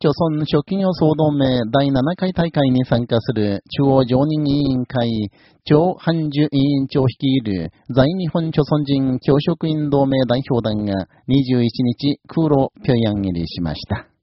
朝村諸企業総同盟第7回大会に参加する中央常任委員会、張半樹委員長率いる在日本朝村人教職員同盟代表団が21日、空路平壌入りしました。